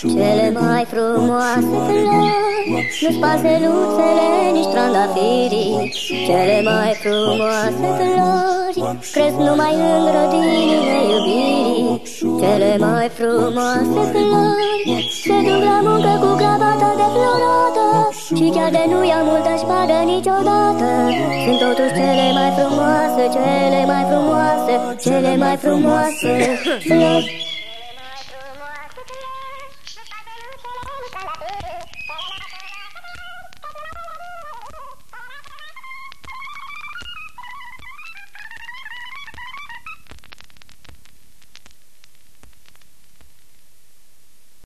Cele mai frumoase flori Nu-ți paseluțele, nici trandafirii Cele mai frumoase flori Cresc numai în grădinile iubirii. Cele mai frumoase flori Se duc la muncă cu cravata de florată Și chiar de nu ia multă șpadă niciodată. Sunt totuși cele mai frumoase, cele mai frumoase Cele mai frumoase flori